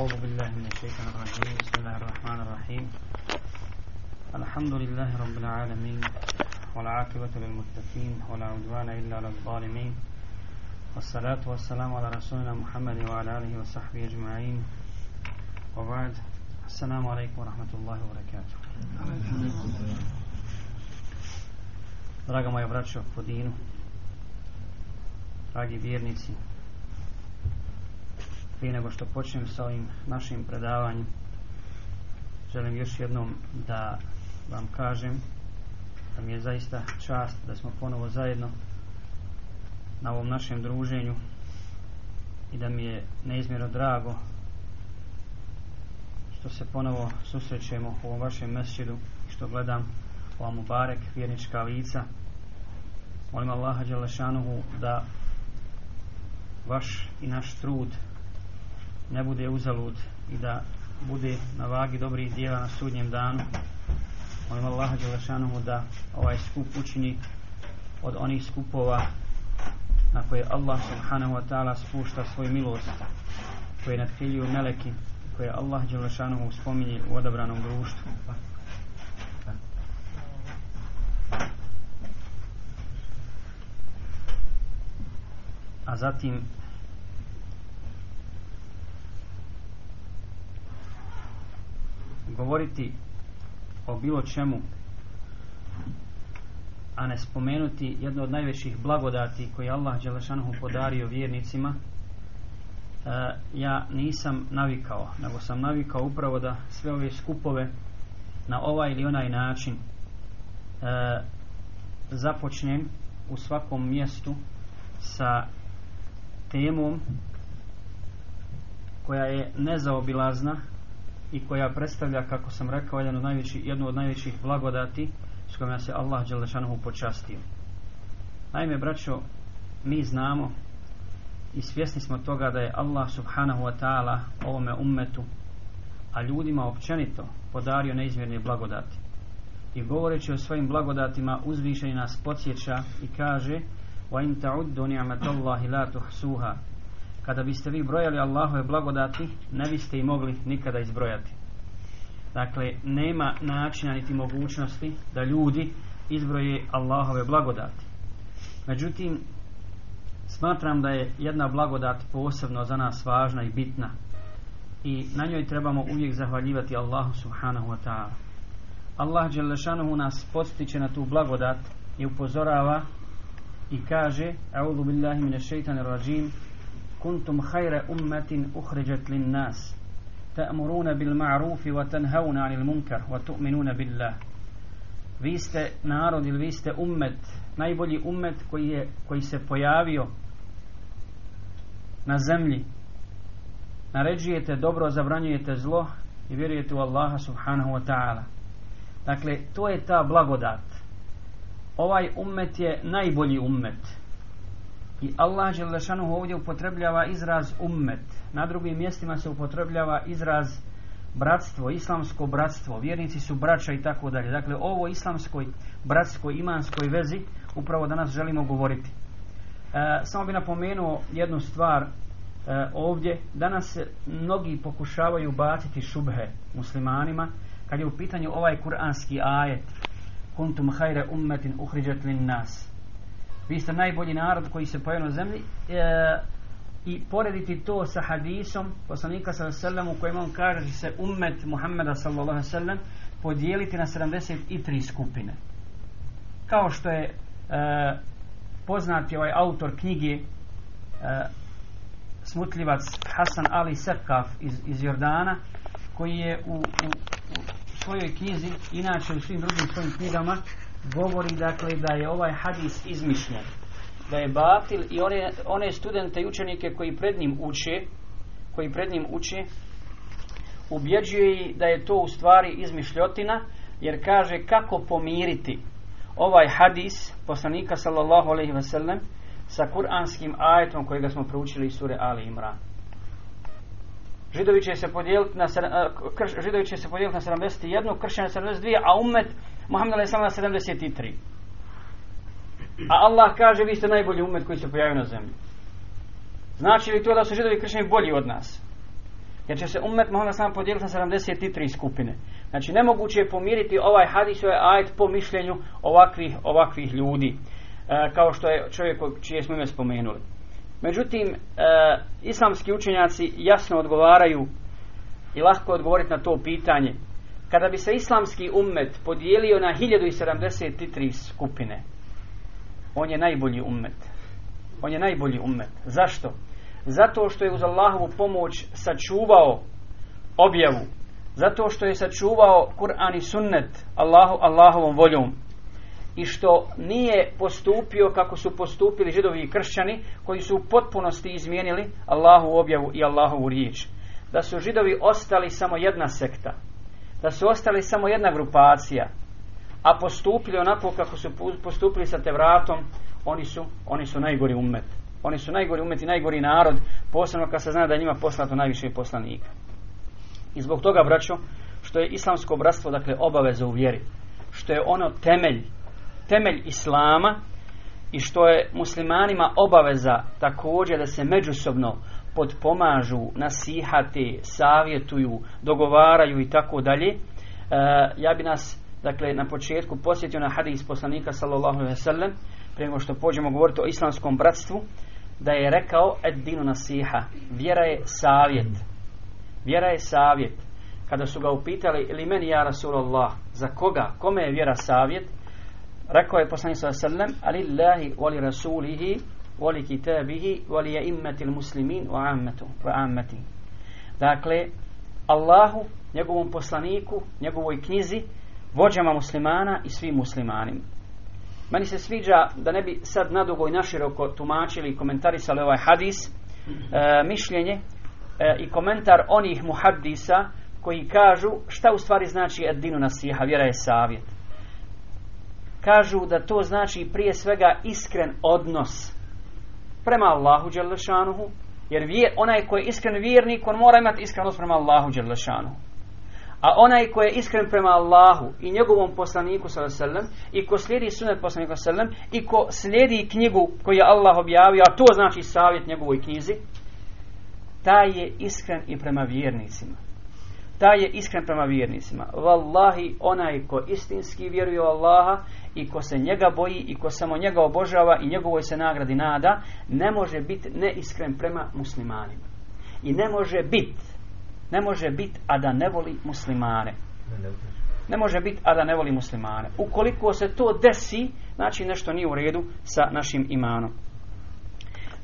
أعوذ بالله من الشيطان الرجيم. بسم الله الرحمن الرحيم. الحمد لله رب العالمين والعاقبة للمتقين ولا عدوان إلا على الظالمين. والصلاة والسلام على رسولنا محمد وعلى آله وصحبه أجمعين. وبعد السلام عليكم ورحمة الله وبركاته. Draga moja braćo po dinu, dragi vjernici, prije nego što počnem sa ovim našim predavanjem, želim još jednom da vam kažem da mi je zaista čast da smo ponovo zajedno na ovom našem druženju i da mi je neizmjerno drago što se ponovo susrećemo u ovom vašem mesčidu i što gledam ova Mubarek, vjernička lica. Molim Allaha Đelešanuhu da vaš i naš trud ne bude uzalud i da bude na vagi dobrih dijela na sudnjem danu. Molim Allaha Đelešanuhu da ovaj skup učini od onih skupova na koje Allah subhanahu wa ta'ala spušta svoju milost koje nadhiljuju meleki koje Allah Đelešanuhu spominje u odabranom društvu. A zatim govoriti o bilo čemu a ne spomenuti jedno od najvećih blagodati koje Allah Đelešanuhu podario vjernicima e, ja nisam navikao nego sam navikao upravo da sve ove skupove na ovaj ili onaj način e, započnem u svakom mjestu sa temom koja je nezaobilazna i koja predstavlja, kako sam rekao, jedan od najveći, jednu od najvećih blagodati s kojima se Allah Đelešanuhu počastio. Naime, braćo, mi znamo i svjesni smo toga da je Allah subhanahu wa ta'ala ovome ummetu, a ljudima općenito podario neizmjerne blagodati. I govoreći o svojim blagodatima uzvišeni nas podsjeća i kaže وَإِن تَعُدُّ نِعْمَةَ اللَّهِ لَا تُحْسُوهَا kada biste vi brojali Allahove blagodati ne biste i mogli nikada izbrojati. Dakle nema načina niti mogućnosti da ljudi izbroje Allahove blagodati. Međutim smatram da je jedna blagodat posebno za nas važna i bitna i na njoj trebamo uvijek zahvaljivati Allahu subhanahu wa ta'ala. Allah Đelešanuhu nas postiče na tu blagodat i upozorava i kaže A'udhu billahi mine rajim كنتم خير أمة أخرجت للناس تأمرون بالمعروف وتنهون عن المنكر وتؤمنون بالله vi ste narod ili vi ste ummet najbolji ummet koji, je, koji se pojavio na zemlji naređujete dobro zabranjujete zlo i vjerujete u Allaha subhanahu wa ta'ala dakle to je ta blagodat ovaj ummet je najbolji ummet i Allah Želešanu ovdje upotrebljava izraz ummet. Na drugim mjestima se upotrebljava izraz bratstvo, islamsko bratstvo. Vjernici su braća i tako dalje. Dakle, ovo islamskoj, bratskoj, imanskoj vezi upravo danas želimo govoriti. E, samo bi napomenuo jednu stvar e, ovdje. Danas se mnogi pokušavaju baciti šubhe muslimanima kad je u pitanju ovaj kuranski ajet kuntum hajre ummetin lin nas vi ste najbolji narod koji se pojavio na zemlji e, i porediti to sa hadisom poslanika sallallahu u kojem on kaže da se ummet Muhammeda sallallahu sallam podijeliti na 73 skupine. Kao što je e, poznati ovaj autor knjige e, smutljivac Hasan Ali Sekaf iz, iz Jordana koji je u, u, u svojoj knjizi inače u svim drugim svojim knjigama govori dakle da je ovaj hadis izmišljen da je batil i one, one studente i učenike koji pred njim uče koji pred njim uče ubjeđuje da je to u stvari izmišljotina jer kaže kako pomiriti ovaj hadis poslanika sallallahu alaihi ve sellem sa kuranskim ajetom kojega smo proučili iz sure Ali Imran. Židovi će se podijeliti na, Židovi će se podijeliti na 71, kršćani na 72, a umet Muhammed a.s. na 73. A Allah kaže vi ste najbolji umet koji se pojavio na zemlji. Znači li to da su židovi kršćani bolji od nas? Jer će se ummet Muhammed sam podijeliti na 73 skupine. Znači nemoguće je pomiriti ovaj hadis ovaj ajet po mišljenju ovakvih, ovakvih ljudi. E, kao što je čovjek čije smo ime spomenuli. Međutim, e, islamski učenjaci jasno odgovaraju i lahko odgovoriti na to pitanje. Kada bi se islamski ummet podijelio na 1073 skupine, on je najbolji ummet. On je najbolji ummet. Zašto? Zato što je uz Allahovu pomoć sačuvao objavu. Zato što je sačuvao Kur'an i sunnet Allahu, Allahovom voljom. I što nije postupio kako su postupili židovi i kršćani koji su u potpunosti izmijenili Allahu objavu i Allahovu riječ. Da su židovi ostali samo jedna sekta. Da su ostali samo jedna grupacija. A postupili onako kako su postupili sa Tevratom, oni su, oni su najgori umet. Oni su najgori umet i najgori narod, posebno kad se zna da je njima poslato najviše poslanika. I zbog toga, braćo, što je islamsko bratstvo, dakle, obaveza u vjeri, što je ono temelj, temelj islama i što je muslimanima obaveza također da se međusobno podpomažu, nasihati, savjetuju, dogovaraju i tako dalje. E, ja bi nas, dakle, na početku posjetio na hadis poslanika sallallahu alaihi sallam, prije nego što pođemo govoriti o islamskom bratstvu, da je rekao edinu nasiha, vjera je savjet. Vjera je savjet. Kada su ga upitali, ili meni ja Rasulallah, za koga, kome je vjera savjet, rekao je poslanik sallam, alillahi wali rasulihi, wali kitabihi, wali jaimmatil muslimin wa ammati. Dakle, Allahu, njegovom poslaniku, njegovoj knjizi, vođama muslimana i svim muslimanima. Meni se sviđa da ne bi sad nadugo i naširoko tumačili i komentarisali ovaj hadis, e, mišljenje e, i komentar onih muhaddisa koji kažu šta u stvari znači edinu nasiha, vjera je savjet. Kažu da to znači prije svega iskren odnos prema Allahu Đelešanuhu, jer vje, onaj koji je iskren vjernik, on mora imati iskren odnos prema Allahu Đelešanuhu. A onaj koji je iskren prema Allahu i njegovom poslaniku sallallahu i ko slijedi sunet poslanika sallallahu i ko slijedi knjigu koju je Allah objavio, a to znači savjet njegovoj knjizi, taj je iskren i prema vjernicima. Taj je iskren prema vjernicima. Wallahi, onaj ko istinski vjeruje u Allaha i ko se njega boji i ko samo njega obožava i njegovoj se nagradi nada, ne može biti neiskren prema muslimanima. I ne može biti ne može biti a da ne voli muslimane. Ne može biti a da ne voli muslimane. Ukoliko se to desi, znači nešto nije u redu sa našim imanom.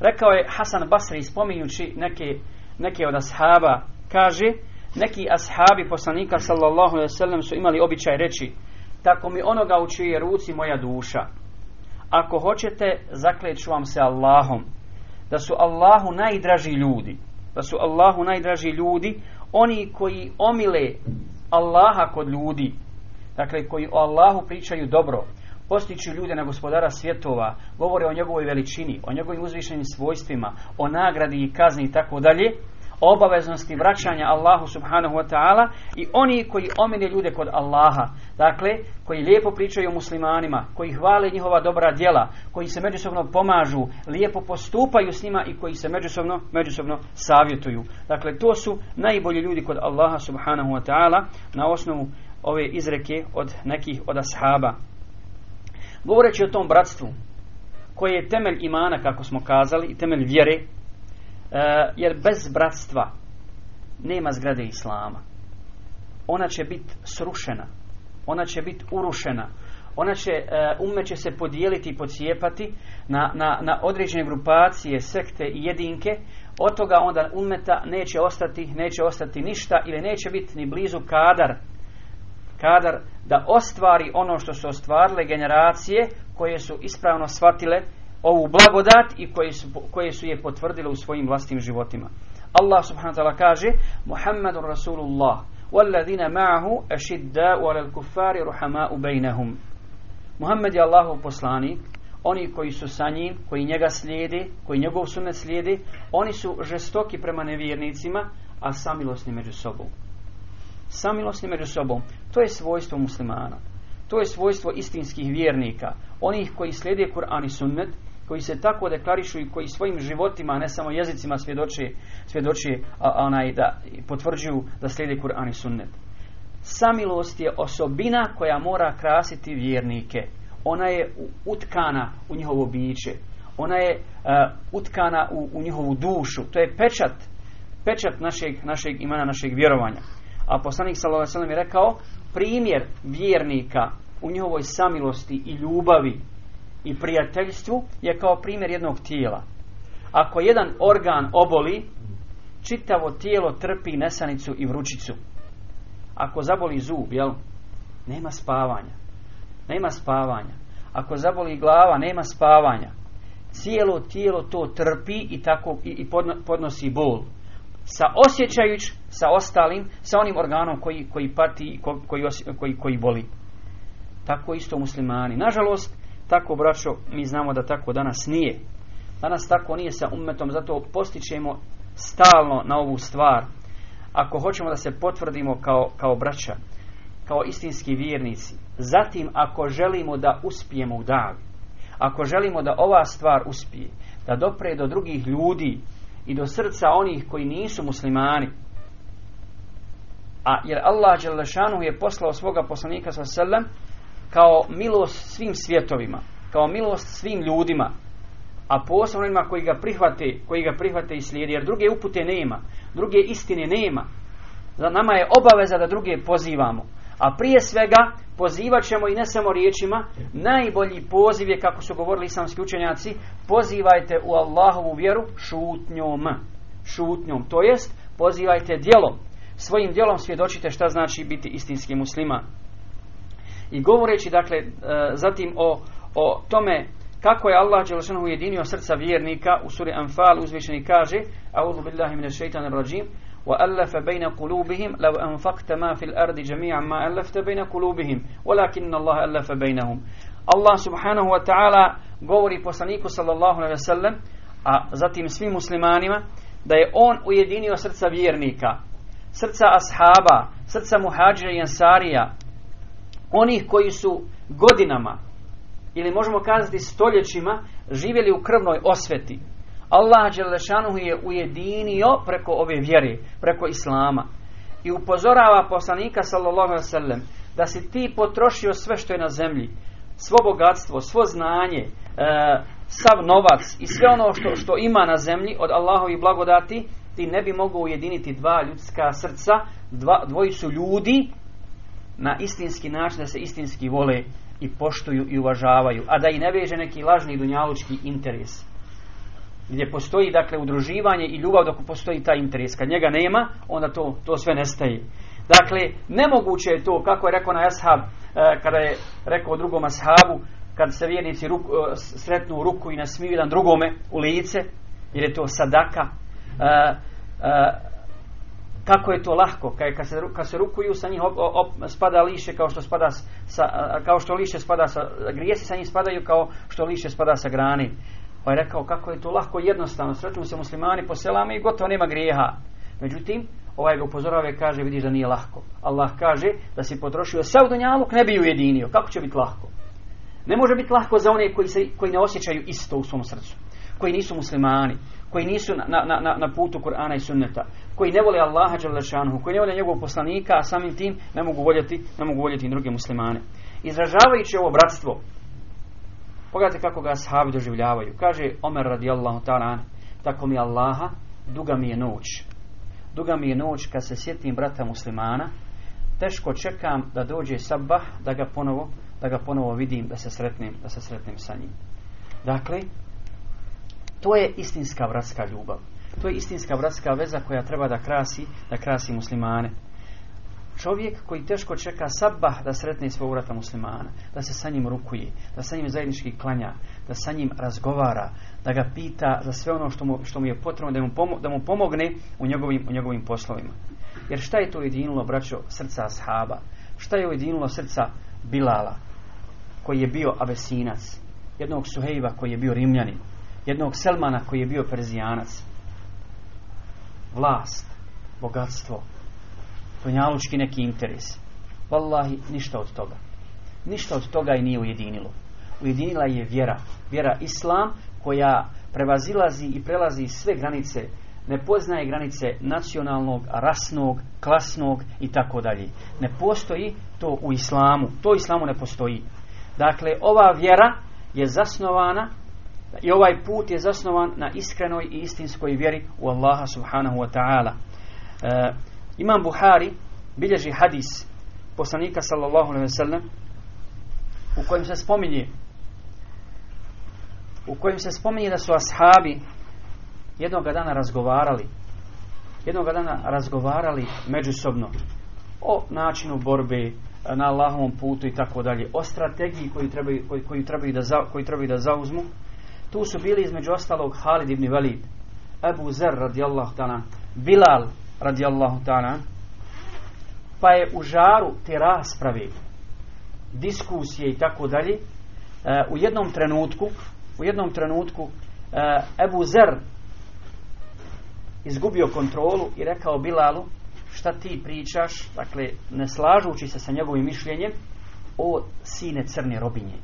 Rekao je Hasan Basri spominjući neke, neke od ashaba, kaže, neki ashabi poslanika sallallahu alaihi sallam su imali običaj reći, tako mi onoga u čije ruci moja duša. Ako hoćete, zakleću vam se Allahom, da su Allahu najdraži ljudi, da su Allahu najdraži ljudi, oni koji omile Allaha kod ljudi, dakle koji o Allahu pričaju dobro, postiću ljude na gospodara svjetova, govore o njegovoj veličini, o njegovim uzvišenim svojstvima, o nagradi i kazni i tako dalje, obaveznosti vraćanja Allahu subhanahu wa ta'ala i oni koji omine ljude kod Allaha, dakle, koji lijepo pričaju muslimanima, koji hvale njihova dobra djela, koji se međusobno pomažu, lijepo postupaju s njima i koji se međusobno, međusobno savjetuju. Dakle, to su najbolji ljudi kod Allaha subhanahu wa ta'ala na osnovu ove izreke od nekih od ashaba. Govoreći o tom bratstvu, koje je temelj imana, kako smo kazali, i temelj vjere, jer bez bratstva nema zgrade islama. Ona će biti srušena. Ona će biti urušena. Ona će, uh, ume će se podijeliti i pocijepati na, na, na određene grupacije, sekte i jedinke. Od toga onda umeta neće ostati, neće ostati ništa ili neće biti ni blizu kadar kadar da ostvari ono što su ostvarile generacije koje su ispravno shvatile ovu blagodat i koje su, koje su je potvrdile u svojim vlastnim životima. Allah subhanahu wa ta'ala kaže Muhammadun Rasulullah والذين معه أشداء على الكفار رحماء بينهم Muhammed je Allahov poslanik oni koji su sa njim, koji njega slijede, koji njegov sunet slijede, oni su žestoki prema nevjernicima, a samilosni među sobom. Samilosni među sobom. To je svojstvo muslimana. To je svojstvo istinskih vjernika. Onih koji slijede Kur'an i sunnet koji se tako deklarišu i koji svojim životima, ne samo jezicima svjedoči, svjedoči a, onaj da potvrđuju da slijede Kur'an i sunnet. Samilost je osobina koja mora krasiti vjernike. Ona je utkana u njihovo biće. Ona je utkana u, u njihovu dušu. To je pečat, pečat našeg, našeg imana, našeg vjerovanja. A poslanik sallallahu je rekao primjer vjernika u njihovoj samilosti i ljubavi i prijateljstvu je kao primjer jednog tijela. Ako jedan organ oboli, čitavo tijelo trpi nesanicu i vrućicu. Ako zaboli zub, jel? Nema spavanja. Nema spavanja. Ako zaboli glava, nema spavanja. Cijelo tijelo to trpi i tako i podnosi bol. Sa osjećajuć sa ostalim, sa onim organom koji, koji pati, koji, koji, koji boli. Tako isto muslimani. Nažalost, tako braćo, mi znamo da tako danas nije. Danas tako nije sa ummetom, zato postičemo stalno na ovu stvar. Ako hoćemo da se potvrdimo kao, kao braća, kao istinski vjernici, zatim ako želimo da uspijemo u davi, ako želimo da ova stvar uspije, da dopre do drugih ljudi i do srca onih koji nisu muslimani, a jer Allah je poslao svoga poslanika sa sallam kao milost svim svjetovima, kao milost svim ljudima, a posebno onima koji ga prihvate, koji ga prihvate i slijedi, jer druge upute nema, druge istine nema. Za nama je obaveza da druge pozivamo. A prije svega pozivat ćemo i ne samo riječima, najbolji poziv je, kako su govorili islamski učenjaci, pozivajte u Allahovu vjeru šutnjom. Šutnjom, to jest pozivajte djelom. Svojim djelom svjedočite šta znači biti istinski musliman. I govoreći dakle e, zatim o, o tome kako je Allah Đelešanu ujedinio srca vjernika u suri Anfal uzvišeni kaže A'udhu billahi minash shaitanir rajim وألف بين قلوبهم لو أنفقت ما في الأرض جميعا ما ألفت بين قلوبهم ولكن الله ألف بينهم Allah subhanahu wa ta'ala govori poslaniku sallallahu alaihi sallam a zatim svim muslimanima da je on ujedinio srca vjernika srca ashaba srca muhađira i ansarija onih koji su godinama ili možemo kazati stoljećima živjeli u krvnoj osveti. Allah Đelešanuhu je ujedinio preko ove vjere, preko Islama. I upozorava poslanika sallallahu alaihi da si ti potrošio sve što je na zemlji, svo bogatstvo, svo znanje, e, sav novac i sve ono što, što ima na zemlji od Allahovi blagodati, ti ne bi mogao ujediniti dva ljudska srca, dva, dvojicu ljudi na istinski način da se istinski vole i poštuju i uvažavaju, a da i ne veže neki lažni dunjalučki interes. Gdje postoji dakle udruživanje i ljubav dok postoji taj interes. Kad njega nema, onda to, to sve nestaje. Dakle, nemoguće je to, kako je rekao na ashab, e, kada je rekao drugom ashabu, kad se vjernici ruku, e, sretnu u ruku i nasmiju jedan drugome u lice, jer je to sadaka, e, kako je to lahko, kad se, kad se rukuju sa njih spada liše kao što spada sa, kao što liše spada sa, grijesi sa njih spadaju kao što liše spada sa grani. Pa je rekao kako je to lahko jednostavno, sretnu se muslimani po selama i gotovo nema grijeha. Međutim, ovaj ga upozorava i kaže vidiš da nije lahko. Allah kaže da si potrošio sav dunjaluk ne bi ujedinio. Kako će biti lahko? Ne može biti lahko za one koji, se, koji ne osjećaju isto u svom srcu. Koji nisu muslimani koji nisu na, na, na, na putu Kur'ana i sunneta, koji ne vole Allaha Đalešanhu, koji ne vole njegovog poslanika, a samim tim ne mogu voljeti, ne mogu voljeti druge muslimane. Izražavajući ovo bratstvo, pogledajte kako ga sahabi doživljavaju. Kaže Omer radijallahu ta'ala, tako mi Allaha, duga mi je noć. Duga mi je noć kad se sjetim brata muslimana, teško čekam da dođe sabah, da ga ponovo, da ga ponovo vidim, da se sretnem, da se sretnem sa njim. Dakle, to je istinska bratska ljubav. To je istinska bratska veza koja treba da krasi, da krasi muslimane. Čovjek koji teško čeka sabah da sretne svog vrata muslimana, da se sa njim rukuje, da sa njim zajednički klanja, da sa njim razgovara, da ga pita za sve ono što mu, što mu je potrebno, da mu, da mu pomogne u njegovim, u njegovim poslovima. Jer šta je to ujedinilo, braćo, srca ashaba? Šta je ujedinilo srca Bilala, koji je bio abesinac, jednog Suhejba koji je bio rimljanin, jednog Selmana koji je bio Perzijanac. Vlast, bogatstvo, donjalučki neki interes. Wallahi, ništa od toga. Ništa od toga i nije ujedinilo. ujedinila je vjera. Vjera Islam koja prevazilazi i prelazi sve granice ne poznaje granice nacionalnog, rasnog, klasnog i tako dalje. Ne postoji to u islamu. To u islamu ne postoji. Dakle, ova vjera je zasnovana i ovaj put je zasnovan na iskrenoj i istinskoj vjeri u Allaha subhanahu wa ta'ala. E, Imam Buhari bilježi hadis poslanika sallallahu alaihi sallam u kojem se spominje u kojem se spominje da su ashabi jednoga dana razgovarali jednoga dana razgovarali međusobno o načinu borbe na Allahovom putu i tako dalje o strategiji koju trebaju, koju trebaju, da, za, koju trebaju da zauzmu tu su bili između ostalog Halid ibn Walid Abu Zer radijallahu ta'ala Bilal radijallahu ta'ala pa je u žaru te rasprave diskusije i tako dalje e, u jednom trenutku u jednom trenutku Ebu Zer izgubio kontrolu i rekao Bilalu šta ti pričaš, dakle ne slažući se sa njegovim mišljenjem o sine crne robinje.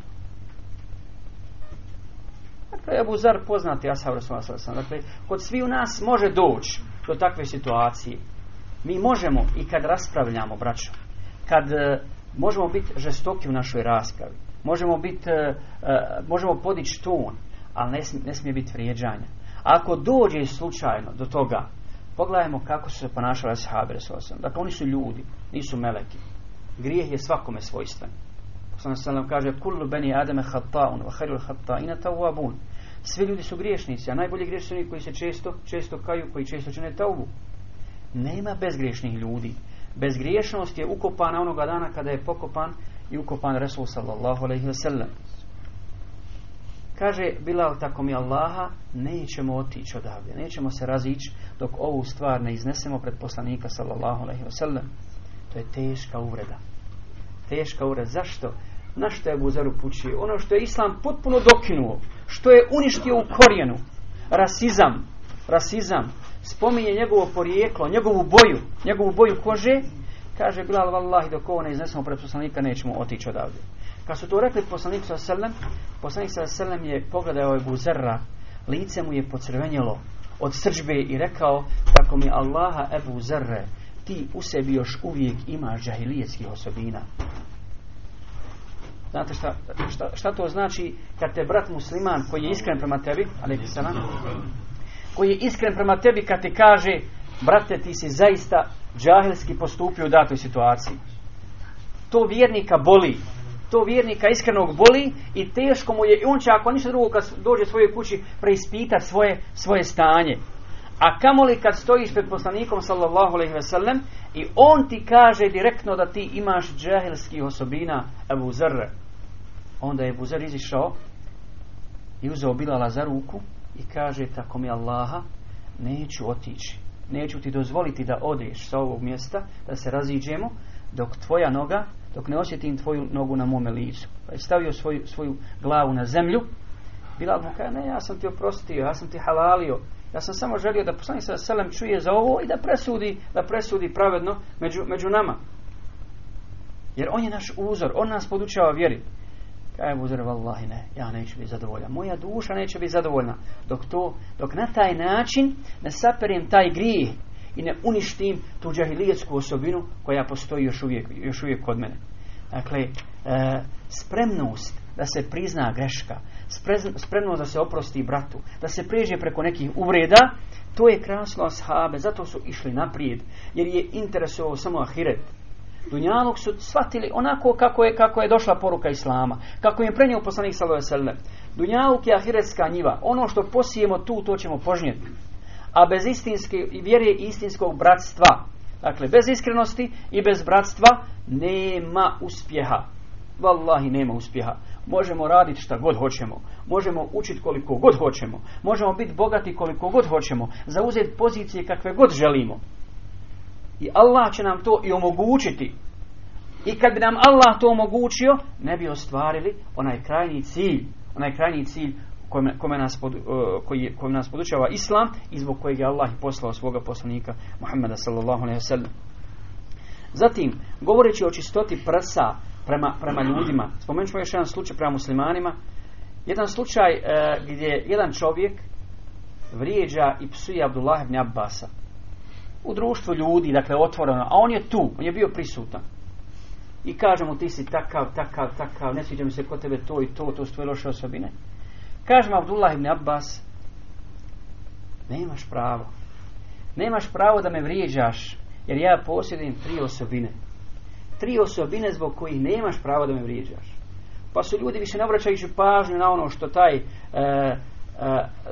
Dakle, Ebu Zar poznati Ashab Rasulullah Dakle, kod svi u nas može doći do takve situacije. Mi možemo i kad raspravljamo, braćo, kad uh, možemo biti žestoki u našoj raspravi, možemo biti, uh, uh, možemo podići ton, ali ne smije, ne smije biti vrijeđanja. Ako dođe slučajno do toga, pogledajmo kako su se ponašali ashabi Rasulullah Dakle, oni su ljudi, nisu meleki. Grijeh je svakome svojstven. Sallam kaže kullu bani adame hatta'un wa khairul hatta'ina tawwabun. Svi ljudi su griješnici, a najbolji griješnici koji se često, često kaju, koji često čine taubu. Nema bezgriješnih ljudi. Bezgriješnost je ukopana onoga dana kada je pokopan i ukopan Resul sallallahu alaihi wa sallam. Kaže Bilal tako mi Allaha, nećemo otići odavde, nećemo se razići dok ovu stvar ne iznesemo pred poslanika sallallahu alaihi wa sallam. To je teška uvreda. Teška uvreda. Zašto? Na što je Buzar upućio? Ono što je Islam potpuno dokinuo, što je uništio u korijenu. Rasizam, rasizam, spominje njegovo porijeklo, njegovu boju, njegovu boju kože, kaže Bilal vallahi dok ovo ne iznesemo pred poslanika nećemo otići odavde. Kad su to rekli poslanik sa selem, poslanik sa selem je pogledao Ebu Zerra, lice mu je pocrvenjelo od srđbe i rekao, tako mi Allaha Ebu Zerre, ti u sebi još uvijek imaš džahilijetskih osobina. Znate šta, šta, šta to znači kad te brat musliman koji je iskren prema tebi, ali koji je iskren prema tebi kad ti kaže, brate ti si zaista džahilski postupio u datoj situaciji. To vjernika boli. To vjernika iskrenog boli i teško mu je i on će ako ništa drugo kad dođe svojoj kući preispitati svoje, svoje stanje. A kamoli kad stojiš pred poslanikom sallallahu alaihi ve sellem i on ti kaže direktno da ti imaš džahilski osobina Abu Zar onda je Abu Zar izišao i uzeo Bilala za ruku i kaže tako mi Allaha neću otići neću ti dozvoliti da odeš sa ovog mjesta da se raziđemo dok tvoja noga dok ne osjetim tvoju nogu na mome licu. Pa je stavio svoju, svoju glavu na zemlju. Bilal mu kaže, ne, ja sam ti oprostio, ja sam ti halalio. Ja sam samo želio da poslanik sa selem čuje za ovo i da presudi, da presudi pravedno među, među nama. Jer on je naš uzor, on nas podučava vjeri. Kaj uzor, vallahi ne, ja neću biti zadovoljan. Moja duša neće biti zadovoljna. Dok to, dok na taj način ne saperim taj grijeh i ne uništim tu džahilijetsku osobinu koja postoji još uvijek, još uvijek kod mene. Dakle, e, spremnost da se prizna greška, spremnost da se oprosti bratu, da se prijeđe preko nekih uvreda, to je krasno ashabe, zato su išli naprijed, jer je interesovao samo ahiret. Dunjalog su shvatili onako kako je, kako je došla poruka Islama, kako je prenio poslanik sallallahu alejhi. Dunjalog je ahiretska njiva, ono što posijemo tu, to ćemo požnjeti a bez istinske vjere i istinskog bratstva. Dakle, bez iskrenosti i bez bratstva nema uspjeha. Wallahi nema uspjeha. Možemo raditi šta god hoćemo. Možemo učiti koliko god hoćemo. Možemo biti bogati koliko god hoćemo. Zauzeti pozicije kakve god želimo. I Allah će nam to i omogućiti. I kad bi nam Allah to omogućio, ne bi ostvarili onaj krajni cilj. Onaj krajni cilj kome, kome nas pod, uh, koji, nas podučava islam i zbog kojeg je Allah poslao svoga poslanika Muhammeda sallallahu alaihi wasallam. Zatim, govoreći o čistoti prsa prema, prema ljudima, spomenut ćemo još jedan slučaj prema muslimanima, jedan slučaj e, gdje jedan čovjek vrijeđa i psuje Abdullah ibn Abbasa u društvu ljudi, dakle otvoreno, a on je tu, on je bio prisutan. I kaže mu ti si takav, takav, takav, ne sviđa mi se kod tebe to i to, to su tvoje loše osobine. Kaže mu Abdullah ibn Abbas, nemaš pravo. Nemaš pravo da me vrijeđaš, jer ja posjedujem tri osobine. Tri osobine zbog kojih nemaš pravo da me vrijeđaš. Pa su ljudi više ne obraćajući pažnju na ono što taj e, e,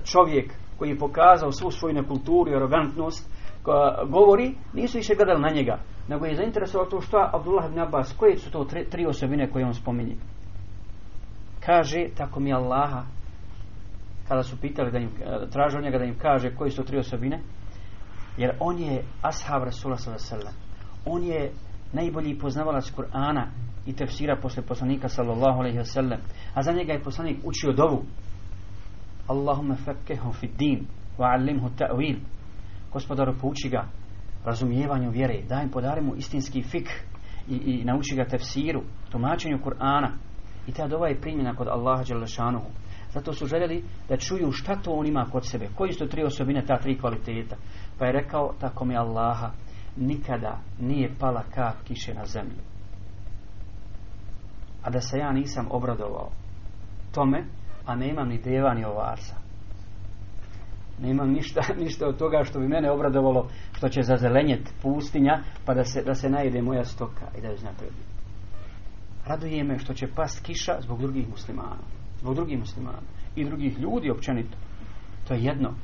čovjek koji je pokazao svu svoju nekulturu i arogantnost govori, nisu više gledali na njega, nego je zainteresovao to što Abdullah ibn Abbas, koje su to tri, tri osobine koje on spominje. Kaže, tako mi Allaha, kada su pitali da im, e, traže od njega da im kaže koje su tri osobine, jer on je ashab Rasula sallallahu On je najbolji poznavalac Kur'ana i tefsira posle poslanika sallallahu alaihi wasallam. A za njega je poslanik učio dovu. Allahumma fakkehu fi din wa allimhu ta'wil. Gospodaru pouči ga razumijevanju vjere, daj im podari mu istinski fik i, i nauči ga tefsiru, tumačenju Kur'ana. I ta dova je primjena kod Allaha Đalešanuhu. Zato su željeli da čuju šta to on ima kod sebe. Koji su tri osobine, ta tri kvaliteta. Pa je rekao, tako mi Allaha, nikada nije pala kap kiše na zemlju. A da se ja nisam obradovao tome, a nemam ni deva ni ovarsa. Nemam ništa, ništa od toga što bi mene obradovalo što će zazelenjet pustinja pa da se, da se najede moja stoka i da je zna Raduje me što će past kiša zbog drugih muslimana. Zbog drugih muslimana. I drugih ljudi općenito. To je jedno.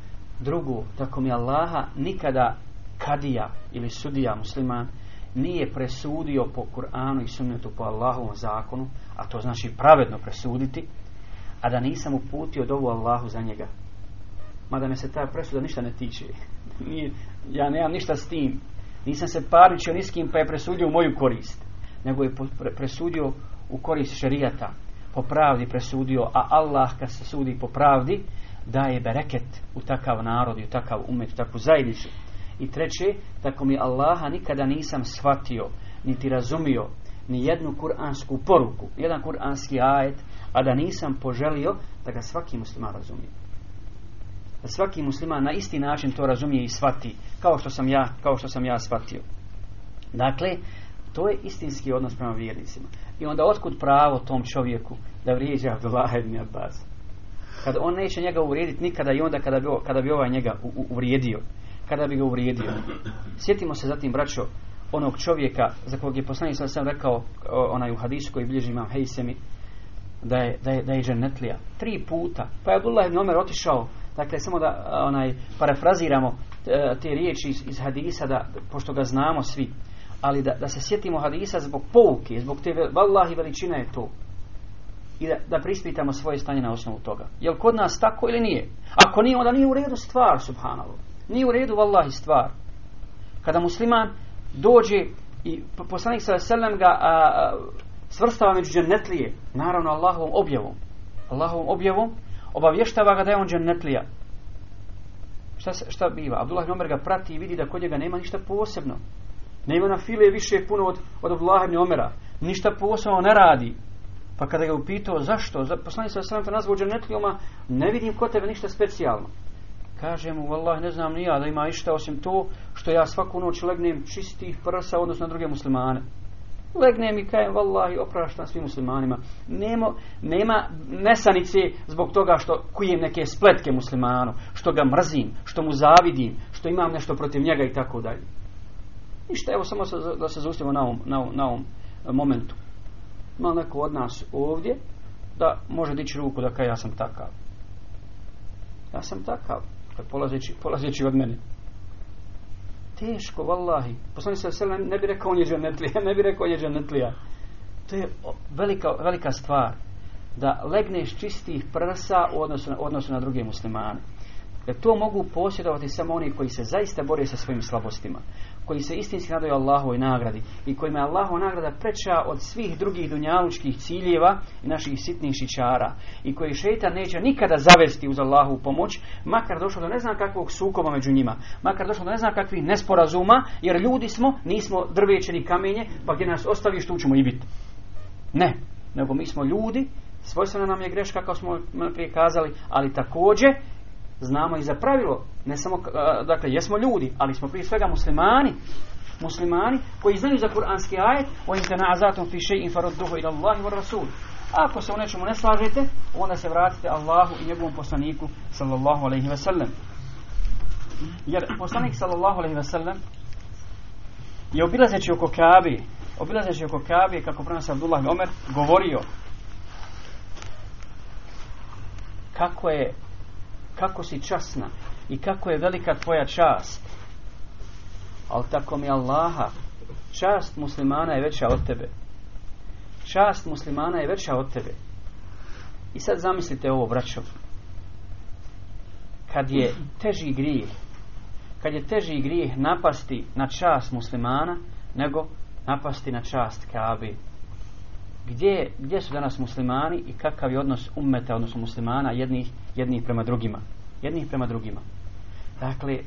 Drugo, tako mi Allaha nikada kadija ili sudija musliman nije presudio po Kur'anu i sunnetu po Allahovom zakonu, a to znači pravedno presuditi, a da nisam uputio dovu Allahu za njega. Mada me se ta presuda ništa ne tiče. Ja nemam ništa s tim. Nisam se paričio ni s kim pa je presudio u moju korist. Nego je presudio u korist šerijata. Po pravdi presudio, a Allah kad se sudi po pravdi, daje bereket u takav narod i u takav umet, u takvu zajednicu. I treće, tako mi Allaha nikada nisam shvatio, niti razumio ni jednu kuransku poruku, jedan kuranski ajet, a da nisam poželio da ga svaki musliman razumije. Da svaki musliman na isti način to razumije i shvati, kao što sam ja, kao što sam ja shvatio. Dakle, to je istinski odnos prema vjernicima. I onda otkud pravo tom čovjeku da vrijeđa Abdullah ibn Abbas? Kada on neće njega uvrijediti nikada i onda kada bi, kada bi ovaj njega uvrijedio. Kada bi ga uvrijedio. Sjetimo se zatim, braćo, onog čovjeka za kojeg je poslanik sam sam rekao onaj u hadisu koji bilježi imam Hejsemi da je, da je, da je ženetlija. Tri puta. Pa je Abdullah ibn Omer otišao Dakle, samo da onaj parafraziramo e, te riječi iz, iz hadisa, da, pošto ga znamo svi, ali da, da se sjetimo hadisa zbog pouke, zbog te vallahi veličina je to. I da, da prispitamo svoje stanje na osnovu toga. Jel kod nas tako ili nije? Ako nije, onda nije u redu stvar, subhanallah. Nije u redu vallahi stvar. Kada musliman dođe i poslanik sa selem ga a, a, svrstava među džennetlije, naravno Allahovom objavom. Allahovom objavom obavještava ga da je on džennetlija. Šta, šta biva? Abdullah ibn ga prati i vidi da kod njega nema ništa posebno. Nema na file više puno od, od Abdullah Omera. Ništa posebno ne radi. Pa kada ga upitao zašto, za, poslani se sam to nazvao džennetlijoma, ne vidim kod tebe ništa specijalno. Kaže mu, vallahi ne znam ni ja da ima išta osim to što ja svaku noć legnem čistih prsa odnosno druge muslimane legnem i kajem vallahi opraštam svim muslimanima. Nemo, nema nesanice zbog toga što kujem neke spletke muslimanu što ga mrzim, što mu zavidim što imam nešto protiv njega i tako dalje. Ništa evo samo da se zaustavimo na ovom, na, na ovom momentu. Ima neko od nas ovdje da može dići ruku da kaj ja sam takav ja sam takav polazeći, polazeći od mene teško, vallahi. Poslanik se ne bi rekao on je dženetlija, ne bi rekao on je. To je velika, velika stvar. Da legneš čistih prsa u odnosu, na, odnosu na druge muslimane. Da to mogu posjedovati samo oni koji se zaista bore sa svojim slabostima koji se istinski nadaju Allahovoj nagradi i kojima je Allahova nagrada preča od svih drugih dunjalučkih ciljeva i naših sitnih šičara i koji šeitan neće nikada zavesti uz Allahovu pomoć makar došlo do ne znam kakvog sukoba među njima makar došlo do ne znam kakvih nesporazuma jer ljudi smo, nismo drveće ni kamenje pa gdje nas ostaviš tu ćemo i biti ne, nego mi smo ljudi Svojstvena nam je greška kao smo prije kazali, ali također znamo i za pravilo, ne samo, dakle, jesmo ljudi, ali smo prije svega muslimani, muslimani koji znaju za kuranski ajet o azatom fi shay'in farudduhu ila Allahi wa rasul. Ako se u nečemu ne slažete, onda se vratite Allahu i njegovom poslaniku sallallahu alejhi ve sellem. Jer poslanik sallallahu alejhi ve sellem je obilazeći oko Kabe, obilazeći oko Kabe, kako prenosi Abdullah Omer, govorio kako je kako si časna i kako je velika tvoja čast. Ali tako mi Allaha, čast muslimana je veća od tebe. Čast muslimana je veća od tebe. I sad zamislite ovo, braćo. Kad je teži grijeh, kad je teži grijeh napasti na čast muslimana, nego napasti na čast Kabe. Gdje, gdje su danas muslimani i kakav je odnos ummeta, odnosno muslimana, jednih, jednih prema drugima. Jednih prema drugima. Dakle,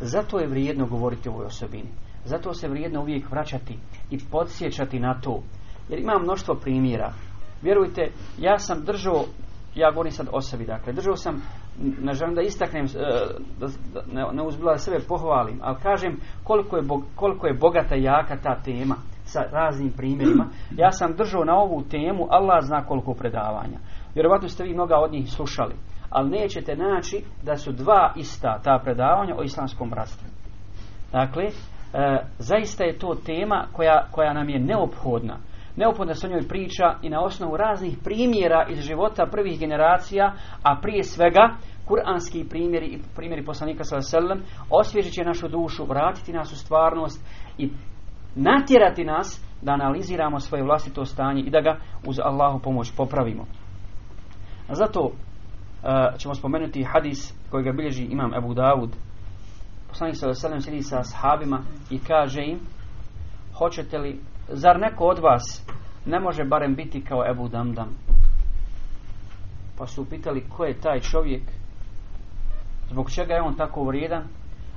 zato je vrijedno govoriti o ovoj osobini. Zato se vrijedno uvijek vraćati i podsjećati na to. Jer ima mnoštvo primjera. Vjerujte, ja sam držao, ja govorim sad o sebi, dakle, držao sam, ne želim da istaknem, e, da, ne, ne uzbila da sebe pohvalim, ali kažem koliko je, koliko je bogata i jaka ta tema sa raznim primjerima. Ja sam držao na ovu temu, Allah zna koliko predavanja. Vjerovatno ste vi mnoga od njih slušali ali nećete naći da su dva ista ta predavanja o islamskom bratstvu. Dakle, e, zaista je to tema koja, koja nam je neophodna. Neophodno se o njoj priča i na osnovu raznih primjera iz života prvih generacija, a prije svega kuranski primjeri i primjeri poslanika sallallahu osvježit će našu dušu, vratiti nas u stvarnost i natjerati nas da analiziramo svoje vlastito stanje i da ga uz Allahu pomoć popravimo. Zato uh, ćemo spomenuti hadis koji ga bilježi imam Abu Dawud. Poslanik sallallahu sjedi sa sahabima i kaže im hoćete li zar neko od vas ne može barem biti kao Ebu Damdam? Pa su upitali ko je taj čovjek? Zbog čega je on tako vrijedan?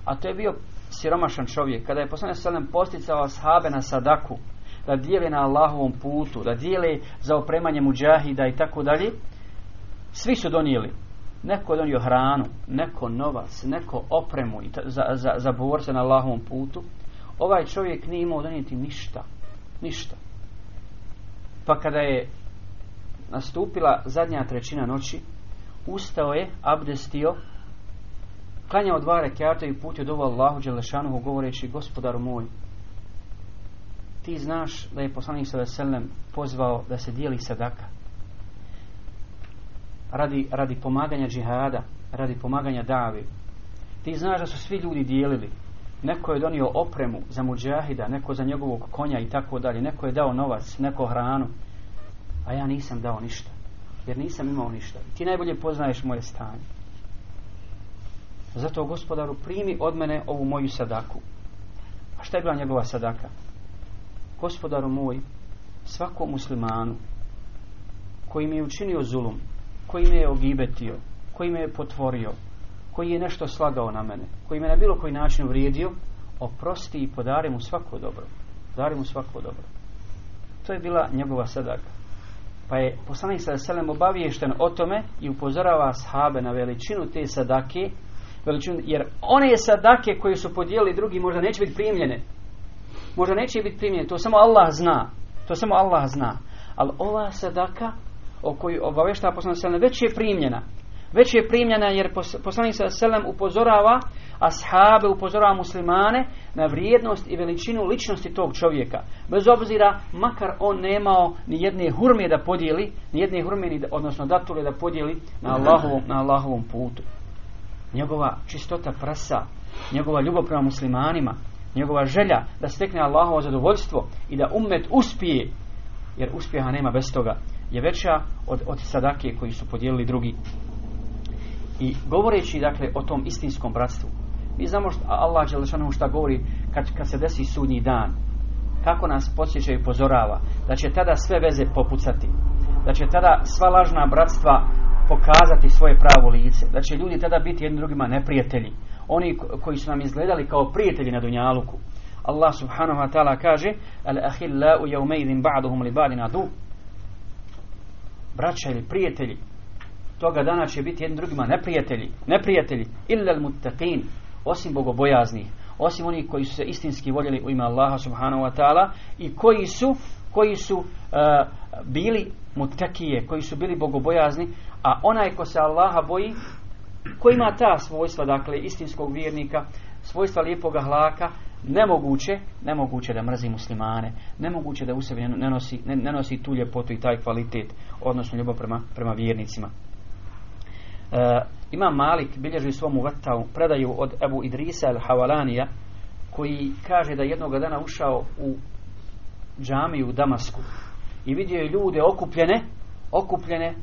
A to je bio siromašan čovjek kada je poslanik sallallahu posticao sahabe na sadaku da dijele na Allahovom putu da dijele za opremanje muđahida i tako dalje svi su donijeli. Neko je donio hranu, neko novac, neko opremu za, za, za borce na Allahovom putu. Ovaj čovjek nije imao donijeti ništa. Ništa. Pa kada je nastupila zadnja trećina noći, ustao je, abdestio, klanjao dva rekiata i putio do Allahu Đelešanuhu govoreći gospodaru moj, ti znaš da je poslanik sallallahu pozvao da se dijeli sadaka radi, radi pomaganja džihada, radi pomaganja davi. Ti znaš da su svi ljudi dijelili. Neko je donio opremu za muđahida, neko za njegovog konja i tako dalje. Neko je dao novac, neko hranu. A ja nisam dao ništa. Jer nisam imao ništa. Ti najbolje poznaješ moje stanje. Zato gospodaru primi od mene ovu moju sadaku. A šta je bila njegova sadaka? Gospodaru moj, svakom muslimanu koji mi je učinio zulum, koji me je ogibetio, koji me je potvorio, koji je nešto slagao na mene, koji me na bilo koji način uvrijedio, oprosti i podari mu svako dobro. Podari mu svako dobro. To je bila njegova sadaka. Pa je poslanik sa selem obaviješten o tome i upozorava sahabe na veličinu te sadake, veličinu, jer one sadake koje su podijelili drugi možda neće biti primljene. Možda neće biti primljene, to samo Allah zna. To samo Allah zna. Ali ova sadaka o kojoj obavešta poslanik sallam već je primljena. Već je primljena jer poslanik sallam upozorava ashabe, upozorava muslimane na vrijednost i veličinu ličnosti tog čovjeka. Bez obzira, makar on nemao ni jedne hurme da podijeli, ni jedne hurme, odnosno datule da podijeli na Allahovom, na Allahovom putu. Njegova čistota prasa, njegova ljubav prema muslimanima, njegova želja da stekne Allahovo zadovoljstvo i da umet uspije, jer uspjeha nema bez toga je veća od, od sadake koji su podijelili drugi. I govoreći dakle o tom istinskom bratstvu, mi znamo što Allah Đelešanu šta govori kad, kad se desi sudnji dan, kako nas podsjeća i pozorava, da će tada sve veze popucati, da će tada sva lažna bratstva pokazati svoje pravo lice, da će ljudi tada biti jedni drugima neprijatelji, oni koji su nam izgledali kao prijatelji na Dunjaluku. Allah subhanahu wa ta'ala kaže al ahillau yawmaidin ba'duhum li ba'din adu braća ili prijatelji, toga dana će biti jednim drugima neprijatelji, neprijatelji, illal muttaqin, osim bogobojaznih, osim onih koji su se istinski voljeli u ime Allaha subhanahu wa ta'ala i koji su koji su uh, bili mutakije, koji su bili bogobojazni, a onaj ko se Allaha boji, koji ima ta svojstva, dakle, istinskog vjernika, svojstva lijepog hlaka, nemoguće, nemoguće da mrzi muslimane, nemoguće da u sebi ne nosi, ne, ne nosi tu ljepotu i taj kvalitet, odnosno ljubav prema, prema vjernicima. E, ima Malik bilježi svom uvatavu predaju od Ebu Idrisa al-Havalanija koji kaže da jednog dana ušao u džamiju u Damasku i vidio je ljude okupljene okupljene e,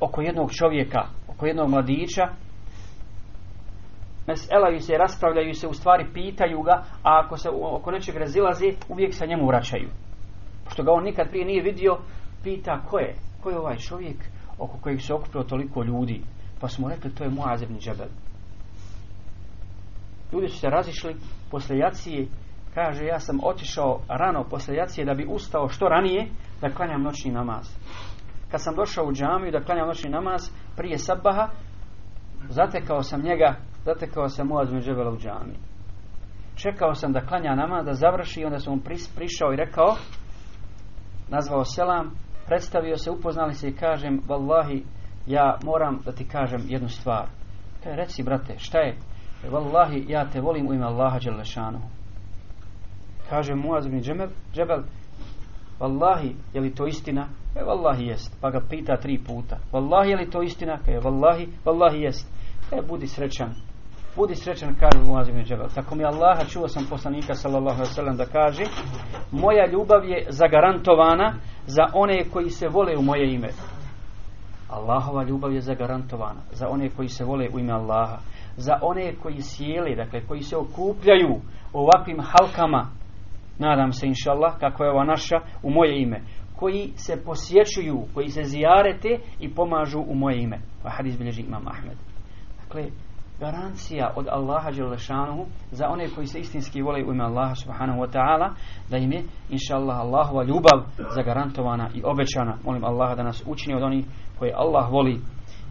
oko jednog čovjeka oko jednog mladića elaju se, raspravljaju se, u stvari pitaju ga, a ako se oko nečeg razilazi, uvijek se njemu vraćaju. Pošto ga on nikad prije nije vidio, pita ko je, ko je ovaj čovjek oko kojeg se okupilo toliko ljudi. Pa smo rekli, to je Muaz Džebel. Ljudi su se razišli, posle jacije, kaže, ja sam otišao rano posle jacije da bi ustao što ranije, da klanjam noćni namaz. Kad sam došao u džamiju da klanjam noćni namaz, prije sabaha, zatekao sam njega zatekao sam Muaz bin Džebela u džami. Čekao sam da klanja nama, da završi i onda sam mu prišao i rekao, nazvao selam, predstavio se, upoznali se i kažem, vallahi, ja moram da ti kažem jednu stvar. Kaj, reci, brate, šta je? Wallahi, ja te volim u ime Allaha Đelešanu. Kaže Muaz bin Džebel, Wallahi, je li to istina? E, Wallahi jest. Pa ga pita tri puta. Wallahi, je li to istina? Kaže, Wallahi, Wallahi jest. E, budi srećan budi srećan kaže Muaz ibn Džebel tako mi Allaha čuo sam poslanika sallallahu sellem da kaže moja ljubav je zagarantovana za one koji se vole u moje ime Allahova ljubav je zagarantovana za one koji se vole u ime Allaha za one koji sjeli dakle koji se okupljaju ovakvim halkama nadam se inša Allah kako je ova naša u moje ime. Koji se posjećuju koji se zijarete i pomažu u moje ime. Hadis bilježi imam Ahmed. Dakle garancija od Allaha Đelešanuhu za one koji se istinski vole u ime Allaha subhanahu wa ta'ala da im je inša Allah Allahova ljubav zagarantovana i obećana. Molim Allaha da nas učini od onih koje Allah voli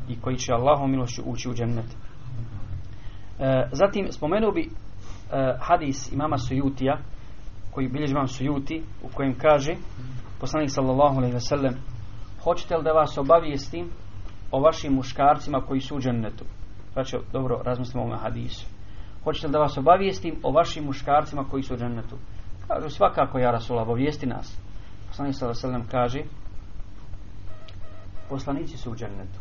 i koji će Allahom milošću ući u džennet. E, zatim spomenuo bi e, hadis imama Sujutija koji bilježi imam Sujuti u kojem kaže poslanik sallallahu alaihi wa sallam hoćete li da vas obavijestim o vašim muškarcima koji su u džennetu Znači, dobro, razmislimo ovome hadisu. Hoćete da vas obavijestim o vašim muškarcima koji su u džennetu? Kažu, svakako, ja Rasul, obavijesti nas. Poslanik sallam kaže, poslanici su u džennetu.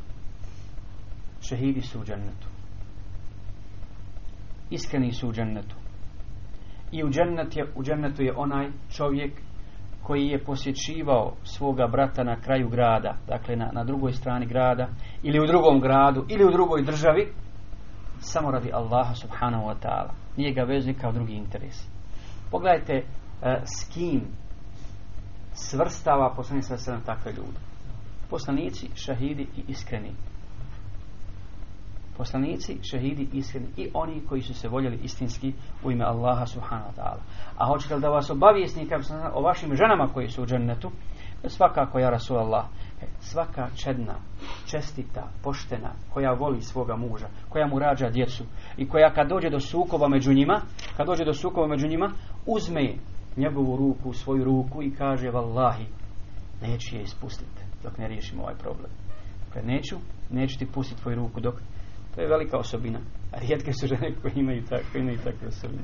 Šehidi su u džennetu. Iskreni su u džennetu. I u, džennet je, u džennetu je onaj čovjek koji je posjećivao svoga brata na kraju grada, dakle na, na drugoj strani grada, ili u drugom gradu, ili u drugoj državi, samo radi Allaha subhanahu wa ta'ala. Nije ga veznik kao drugi interes. Pogledajte uh, s kim svrstava poslanik sa takve ljude. Poslanici, šahidi i iskreni. Poslanici, šahidi, iskreni i oni koji su se voljeli istinski u ime Allaha subhanahu wa ta'ala. A hoćete li da vas obavijesni o vašim ženama koji su u džennetu? Svakako, ja Rasulallah, svaka čedna, čestita, poštena, koja voli svoga muža, koja mu rađa djecu i koja kad dođe do sukoba među njima, kad dođe do sukoba među njima, uzme njegovu ruku svoju ruku i kaže vallahi, neću je ispustiti dok ne riješimo ovaj problem. Kad neću, neću ti pustiti tvoju ruku dok to je velika osobina. Rijetke su žene koje imaju, tak, koje imaju takve osobine.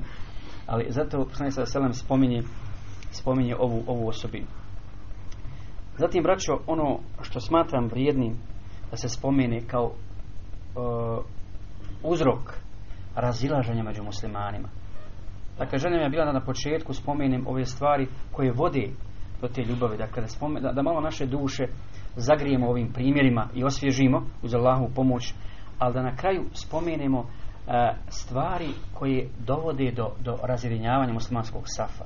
Ali zato poslanik sa selam spominje spominje ovu, ovu osobinu. Zatim, braćo, ono što smatram vrijednim da se spomene kao uh, uzrok razilaženja među muslimanima. Dakle, želim ja bila da na početku spomenem ove stvari koje vode do te ljubave. Dakle, da, spomen, da, da malo naše duše zagrijemo ovim primjerima i osvježimo uz Allahu pomoć, ali da na kraju spomenemo uh, stvari koje dovode do, do razjedinjavanja muslimanskog safa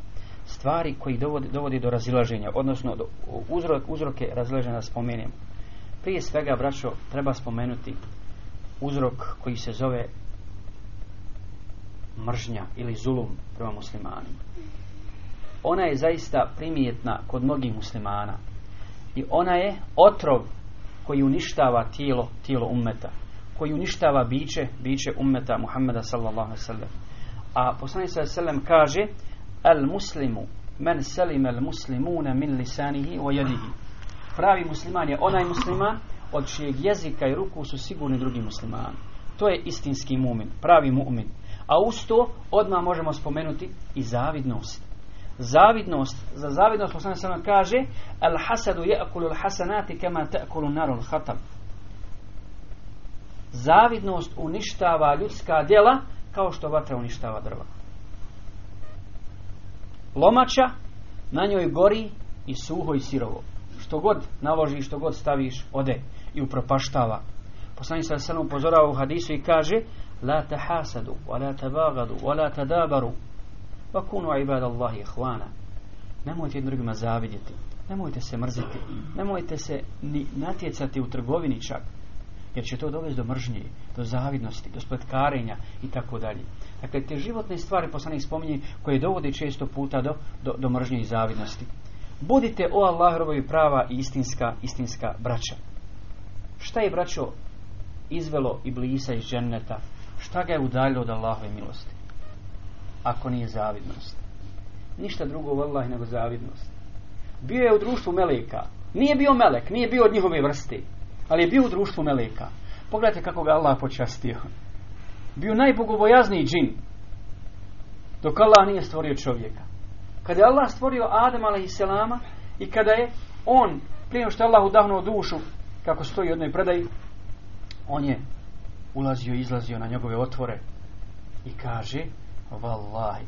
stvari koji dovodi, dovodi do razilaženja, odnosno do uzrok, uzroke razilaženja da spomenemo. Prije svega, braćo, treba spomenuti uzrok koji se zove mržnja ili zulum prema muslimanima. Ona je zaista primijetna kod mnogih muslimana I ona je otrov koji uništava tijelo, tijelo ummeta. Koji uništava biće, biće ummeta Muhammeda sallallahu sallam. A poslanik sallallahu kaže Al muslimu men selim al muslimuna min lisanihi wa yadihi. Pravi musliman je onaj musliman od čijeg jezika i ruku su sigurni drugi muslimani. To je istinski mumin, pravi mumin. A uz to odmah možemo spomenuti i zavidnost. Zavidnost, za zavidnost poslanik sallallahu kaže al hasadu ya'kulu al hasanati kama ta'kulu naru al khatab. Zavidnost uništava ljudska djela kao što vatra uništava drva. Lomača, na njoj gori i suho i sirovo. Što god naložiš, što god staviš, ode i upropaštava. Poslanik se sallam upozorava u hadisu i kaže La tahasadu, wa la tabagadu, wa la tadabaru, wa kunu ibad Allahi ihvana. Nemojte jednim drugima zavidjeti, nemojte se mrziti, nemojte se ni natjecati u trgovini čak, jer će to dovesti do mržnje, do zavidnosti, do spletkarenja i tako dalje. Dakle, te životne stvari poslanik spominje koje dovode često puta do, do, do mržnje i zavidnosti. Budite o Allah robovi prava i istinska, istinska braća. Šta je braćo izvelo i blisa iz dženneta? Šta ga je udaljilo od Allahove milosti? Ako nije zavidnost. Ništa drugo vallahi nego zavidnost. Bio je u društvu meleka. Nije bio melek, nije bio od njihove vrste. Ali je bio u društvu meleka. Pogledajte kako ga Allah počastio. Bio najbogobojazniji džin. Dok Allah nije stvorio čovjeka. Kada je Allah stvorio Adam a.s. i kada je on, prije što je Allah udahnuo dušu, kako stoji u jednoj predaji, on je ulazio i izlazio na njegove otvore i kaže, Wallahi,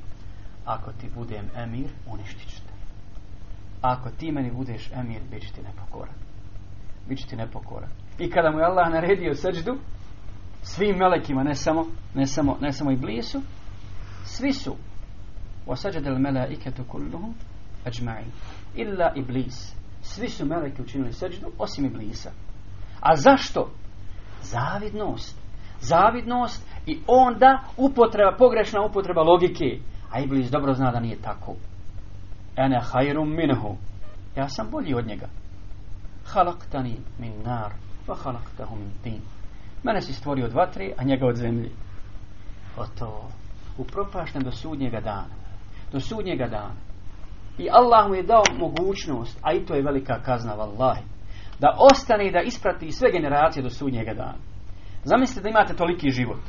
ako ti budem emir, uništit ću te. Ako ti meni budeš emir, bit će ti nepokoran Bit će ti nepokoran. I kada mu je Allah naredio seđdu, svim melekima, ne samo, ne samo, ne samo i blisu, svi su وسجد الملائكة كلهم أجمعين إلا إبليس svi su meleki učinili seđdu osim Iblisa a zašto? zavidnost zavidnost i onda upotreba, pogrešna upotreba logike a Iblis dobro zna da nije tako ene hajrum minhu ja sam bolji od njega halaktani min nar va halaktahu min tin mene si stvorio od vatri a njega od zemlji o to upropašten do sudnjega dana do sudnjega dana. I Allah mu je dao mogućnost, a i to je velika kazna, vallahi, da ostane i da isprati sve generacije do sudnjega dana. Zamislite da imate toliki život.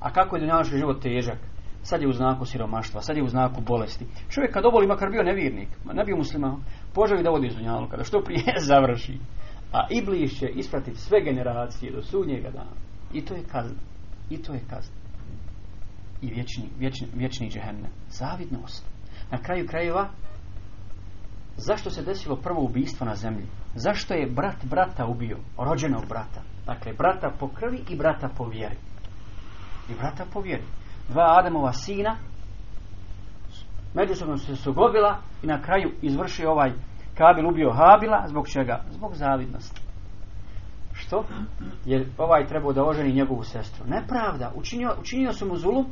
A kako je dunjaločki život težak? Sad je u znaku siromaštva, sad je u znaku bolesti. Čovjek kad oboli, makar bio nevjernik, ne bio musliman, poželi da vodi iz da što prije završi. A Iblis će ispratiti sve generacije do sudnjega dana. I to je kazna. I to je kazna i vječni, vječni, vječni džehennem. Zavidnost. Na kraju krajeva, zašto se desilo prvo ubijstvo na zemlji? Zašto je brat brata ubio? Rođenog brata. Dakle, brata po krvi i brata po vjeri. I brata po vjeri. Dva Adamova sina međusobno se sugobila i na kraju izvršio ovaj Kabil ubio Habila. Zbog čega? Zbog zavidnosti. Što? Jer ovaj trebao da oženi njegovu sestru. Nepravda. Učinio, učinio su mu zulu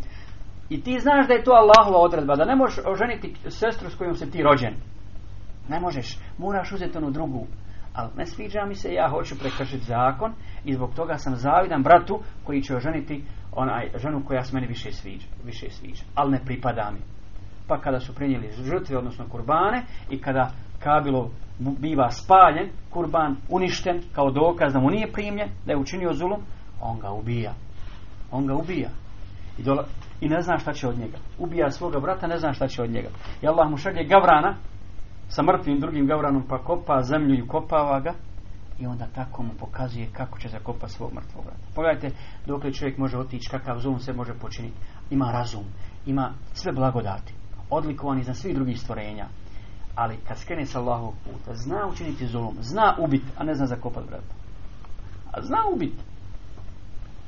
i ti znaš da je to Allahova odredba. Da ne možeš oženiti sestru s kojom se ti rođen. Ne možeš. Moraš uzeti onu drugu. Ali ne sviđa mi se, ja hoću prekršiti zakon i zbog toga sam zavidan bratu koji će oženiti onaj ženu koja s meni više sviđa. Više sviđa. Ali ne pripada mi. Pa kada su prenijeli žrtve, odnosno kurbane i kada Kabilov biva spaljen, kurban uništen kao dokaz da mu nije primljen, da je učinio zulum, on ga ubija. On ga ubija. I, dola, I ne zna šta će od njega. Ubija svoga brata, ne zna šta će od njega. I Allah mu šalje gavrana sa mrtvim drugim gavranom pa kopa zemlju i kopava ga i onda tako mu pokazuje kako će zakopati svog mrtvog brata. Pogledajte dok li čovjek može otići, kakav zulum se može počiniti. Ima razum, ima sve blagodati, odlikovan iznad svih drugih stvorenja ali kad skrene sa Allahovog puta, zna učiniti zulum, zna ubit, a ne zna zakopat brata. A zna ubit.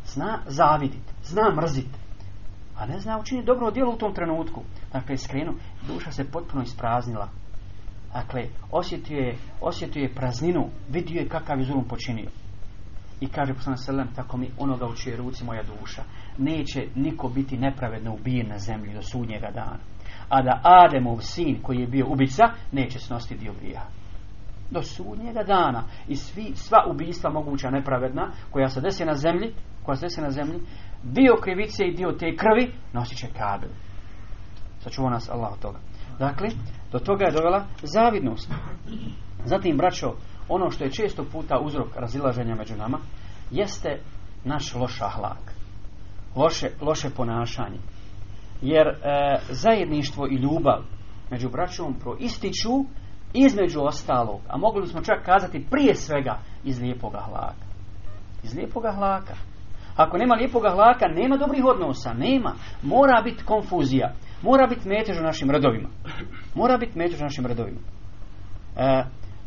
Zna zavidit, zna mrzit. A ne zna učiniti dobro djelo u tom trenutku. Dakle, skrenu, duša se potpuno ispraznila. Dakle, osjetio je, osjetio je prazninu, vidio je kakav je zulum počinio. I kaže poslana selem, tako mi onoga u čije ruci moja duša. Neće niko biti nepravedno ubijen na zemlji do sudnjega dana a da Ademov sin koji je bio ubica neće snositi dio grija. Do sudnjega dana. I svi, sva ubistva moguća nepravedna koja se desi na zemlji, koja se desi na zemlji, dio krivice i dio te krvi nosit će kabel. Sačuva nas Allah od toga. Dakle, do toga je dovela zavidnost. Zatim, braćo, ono što je često puta uzrok razilaženja među nama, jeste naš loš ahlak. Loše, loše ponašanje. Jer e, zajedništvo i ljubav među braćom proističu između ostalog, a mogli smo čak kazati prije svega iz lijepoga hlaka. Iz lijepoga hlaka. Ako nema lijepoga hlaka, nema dobrih odnosa, nema. Mora biti konfuzija, mora biti metež u našim redovima. Mora biti metež u našim redovima. E,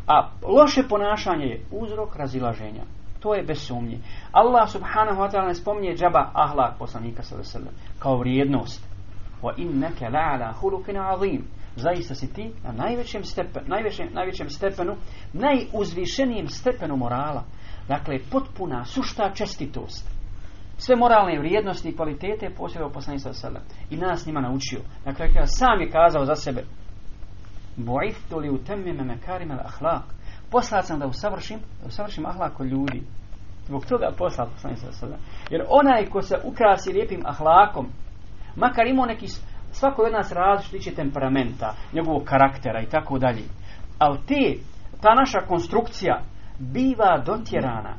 a loše ponašanje je uzrok razilaženja. To je bez sumnje. Allah subhanahu wa ta'ala ne spominje džaba ahlak poslanika sallallahu kao vrijednost. Wa innaka la'ala hulukin azim. Zaista si ti na najvećem stepenu, najvećem, najvećem stepenu, najuzvišenijem stepenu morala. Dakle, potpuna, sušta čestitost. Sve moralne vrijednosti i kvalitete posjedao poslanik sallallahu I nas njima naučio. Na kraju sam je kazao za sebe Bu'iftu li utemmime mekarim al ahlak. Poslat sam da usavršim, da usavršim ahlak od ljudi. Zbog toga poslao poslanik sallallahu Jer onaj ko se ukrasi lijepim ahlakom, makar imao neki svako od nas različiti temperamenta, njegovog karaktera i tako dalje. Ali te, ta naša konstrukcija biva dotjerana,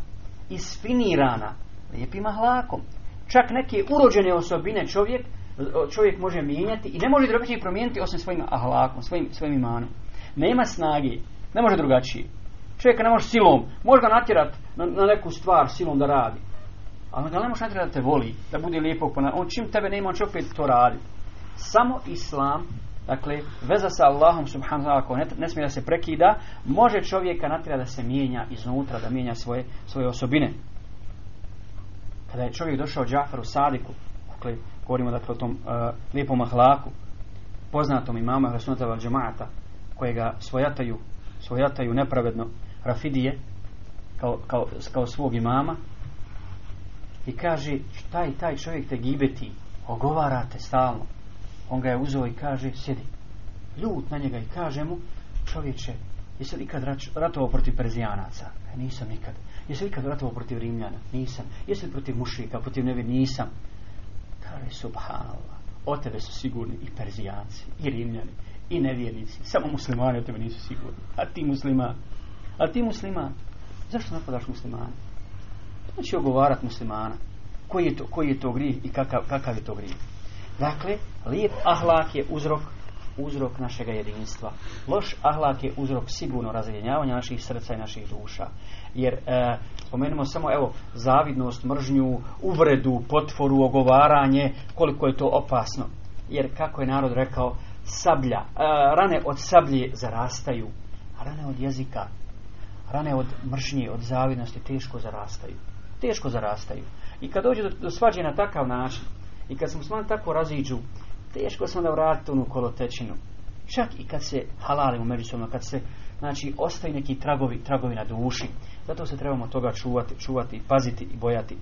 isfinirana lijepim ahlakom. Čak neke urođene osobine čovjek čovjek može mijenjati i ne može drugačije promijeniti osim svojim ahlakom, svojim, svojim imanom. Nema snage, ne može drugačije. Čovjeka ne može silom, može ga natjerati na, na, neku stvar silom da radi. Ali ga ne može natjerati da te voli, da bude lijepo On čim tebe nema, on će opet to raditi. Samo Islam, dakle, veza sa Allahom subhanahu wa ne, ne smije da se prekida, može čovjeka natjerati da se mijenja iznutra, da mijenja svoje, svoje osobine. Kada je čovjek došao Džafaru Sadiku, dakle, govorimo dakle o tom uh, lijepom ahlaku, poznatom imama Rasunata val džemata, kojega svojataju, svojataju nepravedno Rafidije, kao, kao, kao svog imama, i kaže, šta taj čovjek te gibeti, ogovarate stalno. On ga je uzeo i kaže, sjedi. Ljut na njega i kaže mu, čovječe, jesi li ikad ratovao protiv Perzijanaca? E, nisam nikad. Jesi li ikad ratovao protiv Rimljana? Nisam. Jesi li protiv mušika, protiv nevi? Nisam. Kaže, subhanallah, o tebe su sigurni i Perzijanci, i Rimljani, i nevjernici. Samo muslimani o tebe nisu sigurni. A ti musliman? A ti musliman? Zašto napadaš muslimani? Znači ogovarat muslimana. Koji je to, koji je to grih i kakav, kakav je to grih? Dakle, lijep ahlak je uzrok uzrok našega jedinstva. Loš ahlak je uzrok sigurno razjedinjavanja naših srca i naših duša. Jer e, spomenimo samo evo zavidnost, mržnju, uvredu, potvoru, ogovaranje, koliko je to opasno. Jer kako je narod rekao, sablja, e, rane od sablje zarastaju, a rane od jezika, rane od mržnje, od zavidnosti teško zarastaju. Teško zarastaju. I kad dođe do, do svađe na takav način, i kad se muslimani tako raziđu, teško se onda vratiti onu kolotečinu. Čak i kad se halalimo međusobno, kad se, znači, ostaju neki tragovi, tragovi na duši. Zato se trebamo toga čuvati, čuvati, paziti i bojati.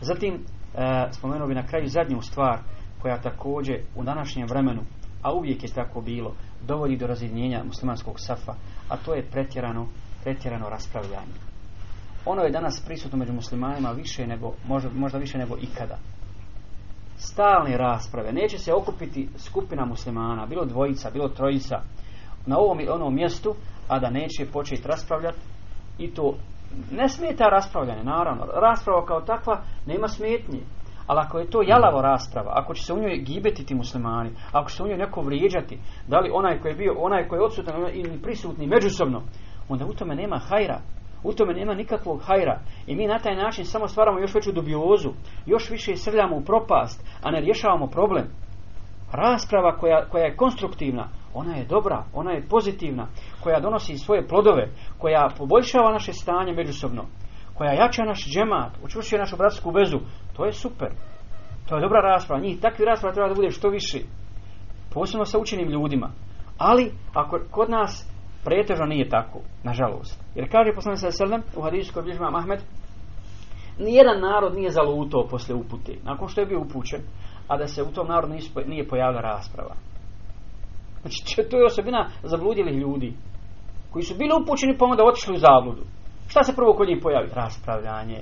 Zatim, e, spomenuo bi na kraju zadnju stvar, koja također u današnjem vremenu, a uvijek je tako bilo, dovodi do razjedinjenja muslimanskog safa, a to je pretjerano, pretjerano raspravljanje. Ono je danas prisutno među muslimanima više nego, možda, možda više nego ikada stalne rasprave. Neće se okupiti skupina muslimana, bilo dvojica, bilo trojica, na ovom onom mjestu, a da neće početi raspravljati i to ne smeta raspravljanje, naravno. Rasprava kao takva nema smetnje. Ali ako je to jalavo rasprava, ako će se u njoj gibetiti muslimani, ako će se u njoj neko vrijeđati, da li onaj koji je bio, onaj koji je odsutan ili prisutni međusobno, onda u tome nema hajra. U tome nema nikakvog hajra. I mi na taj način samo stvaramo još veću dubiozu. Još više srljamo u propast, a ne rješavamo problem. Rasprava koja, koja je konstruktivna, ona je dobra, ona je pozitivna, koja donosi svoje plodove, koja poboljšava naše stanje međusobno, koja jača naš džemat, učvršuje našu bratsku vezu, to je super. To je dobra rasprava. Njih takvi rasprava treba da bude što više. Posebno sa učenim ljudima. Ali, ako kod nas pretežno nije tako, nažalost. Jer kaže poslanik sa selem u hadisu koji bilježi Ahmed, nijedan narod nije zalutao posle upute, nakon što je bio upućen, a da se u tom narodu nije pojavila rasprava. Znači, to je osobina zabludjelih ljudi. koji su bili upućeni pa onda otišli u zabludu. Šta se prvo kod njih pojavi? Raspravljanje,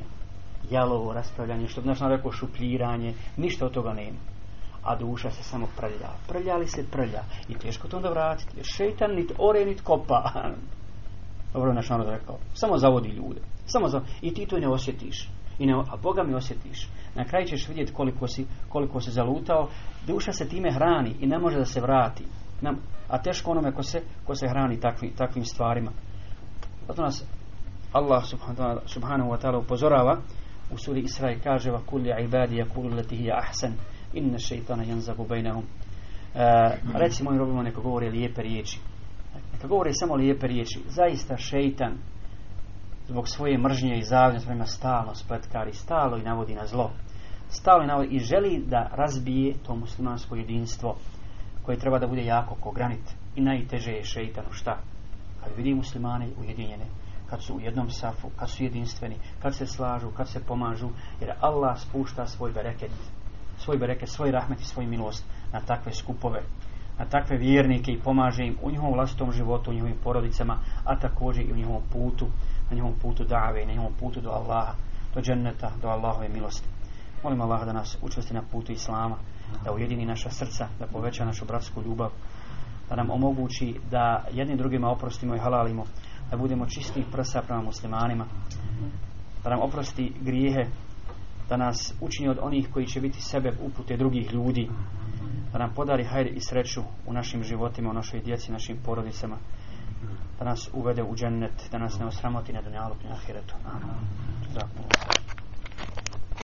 jalovo raspravljanje, što bi naš rekao šupljiranje, ništa od toga nema. A duša se samo prlja. Prlja li se prlja. I teško to onda vratiti. Šeitan nit ore nit kopa. Dobro je naš narod rekao. Samo zavodi ljude. Samo za... I ti to ne osjetiš. I ne... A Boga mi osjetiš. Na kraju ćeš vidjeti koliko si, koliko si zalutao. Duša se time hrani i ne može da se vrati. A teško onome ko se, ko se hrani takvi, takvim stvarima. Zato nas Allah subhanahu wa ta'ala upozorava u suri Isra kaže va kulli ibadi yakulu lati ahsan inna shaytana yanzagu bainahum uh, reci mojim robima neka govore lijepe riječi. Neka govore samo lijepe riječi. Zaista šeitan zbog svoje mržnje i zavidnosti prema stalno spletkari stalo i navodi na zlo. Stalo i navodi i želi da razbije to muslimansko jedinstvo koje treba da bude jako ko granit. I najteže je šeitanu šta? Kad vidi muslimane ujedinjene kad su u jednom safu, kad su jedinstveni, kad se slažu, kad se pomažu, jer Allah spušta svoj bereket, svoj bereket, svoj rahmet i svoj milost na takve skupove, na takve vjernike i pomaže im u njihovom vlastitom životu, u njihovim porodicama, a također i u njihovom putu, na njihovom putu dave na njihovom putu do Allaha, do dženneta, do Allahove milosti. Molim Allaha da nas učvrsti na putu Islama, da ujedini naša srca, da poveća našu bratsku ljubav, da nam omogući da jednim drugima oprostimo i halalimo, da budemo čistih prsa prema muslimanima, da nam oprosti grijehe, da nas učini od onih koji će biti sebe upute drugih ljudi, da nam podari hajr i sreću u našim životima, u našoj djeci, našim porodicama, da nas uvede u džennet, da nas ne osramoti na dunjalu i na ahiretu.